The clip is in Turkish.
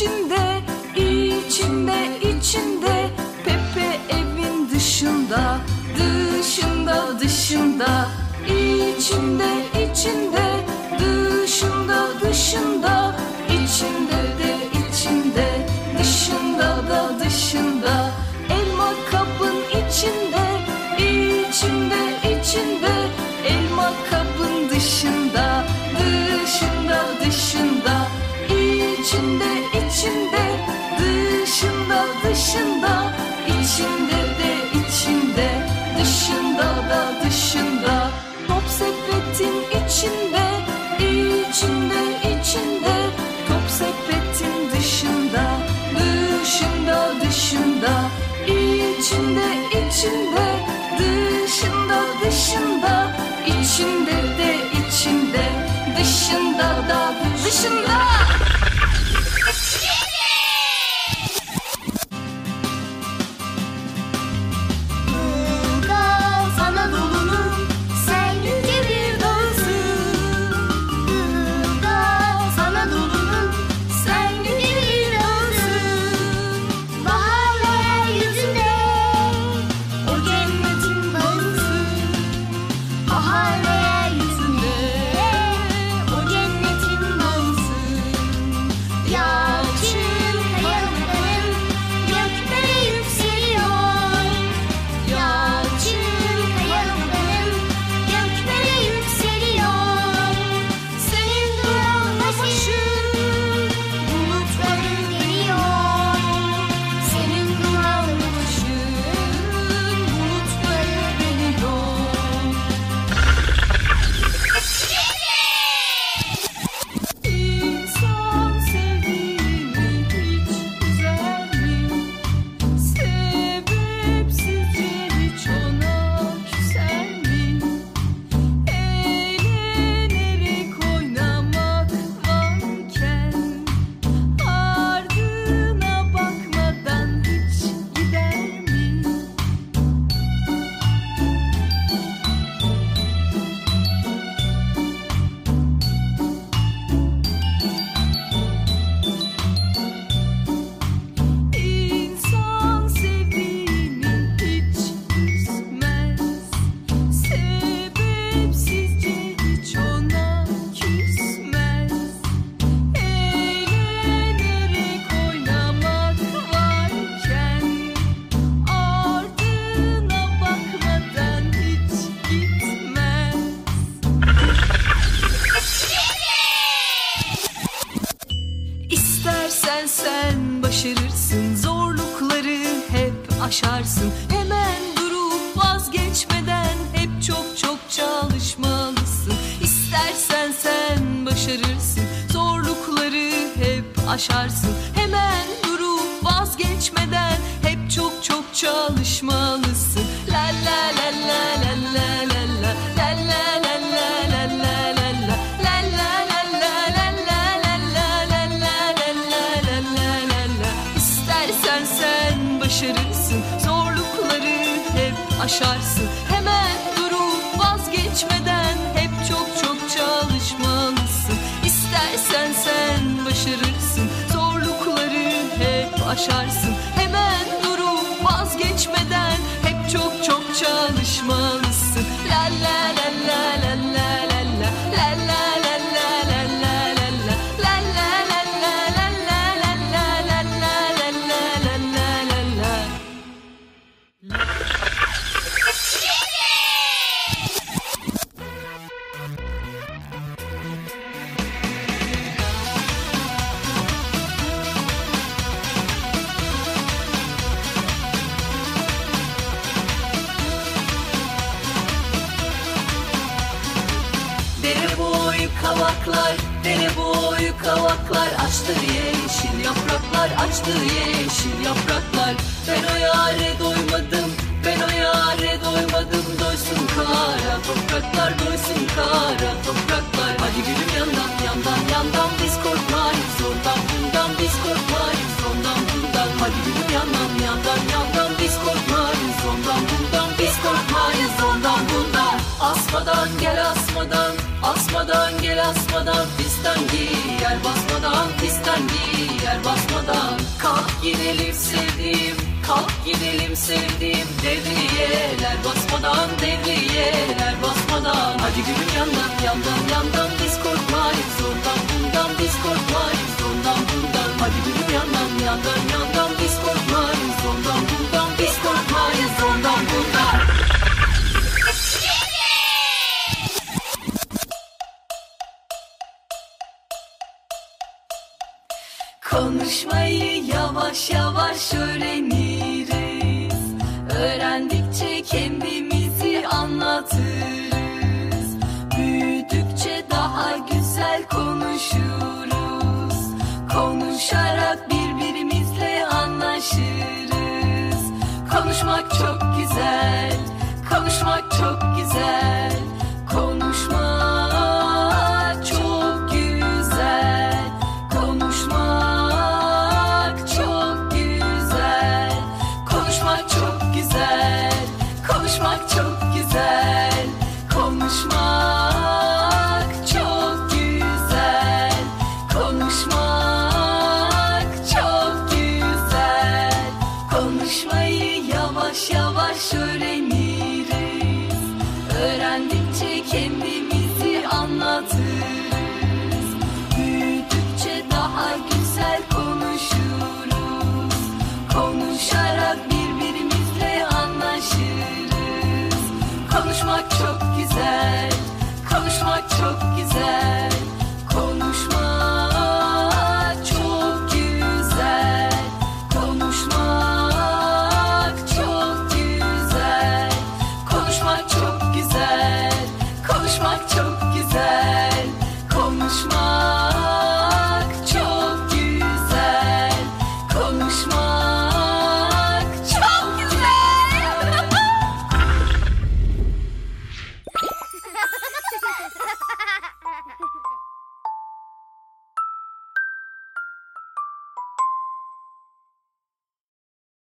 içinde, içinde, içinde. Pepe evin dışında, dışında, dışında. İçinde, içinde, dışında, dışında. İçinde de içinde, dışında da dışında. Elma kabın içinde, içinde, içinde. Elma kabın dışında, dışında, dışında. İçinde, içinde, dışında, dışında. İçinde de içinde, dışında da dışında. Top sepetin içinde, içinde, içinde. Top sepetin dışında, dışında, dışında. İçinde, içinde, dışında, dışında. İçinde de içinde, dışında da dışında. Aşarsın Hemen durup vazgeçmeden Hep çok çok çalışmalısın İstersen sen başarırsın Zorlukları hep aşarsın Hemen durup vazgeçmeden Hep çok çok çalışmalısın La la la la la la la la La la la la başarırsın Zorlukları hep aşarsın. Hemen durup vazgeçmeden Hep çok çok çalışmalısın. İstersen sen başarırsın Zorlukları hep aşarsın. Hemen durup vazgeçmeden Hep çok çok çalışmalısın kavaklar Açtı yeşil yapraklar, açtı yeşil yapraklar. Ben o yare doymadım, ben o yare doymadım. Doysun kara topraklar, doysun kara topraklar. Hadi gülüm yandan, yandan, yandan Biz korkmayız. Ondan, bundan Biz korkmayız. Ondan, bundan. Hadi gülüm yandan, yandan, yandan Biz korkmayız. Ondan, bundan Biz korkmayız. Ondan, bundan. Asmadan gel asmadan. Asmadan gel asmadan. Pistten giyer basmadan giyer basmadan. Gidelim sevdiğim Kalk gidelim sevdiğim Devriyeler. Basmadan Devriyeler basmadan. Hadi gülüm yandan yandan yandan Biz Konuşmayı yavaş yavaş öğreniriz. Öğrendikçe kendimizi anlatırız. Büyüdükçe daha güzel konuşuruz. Konuşarak birbirimizle anlaşırız. Konuşmak çok güzel Konuşmak çok güzel Öğrendikçe kendimizi anlatırız. Büyüdükçe daha güzel konuşuruz. Konuşarak birbirimizle anlaşırız. Konuşmak çok güzel Konuşmak çok güzel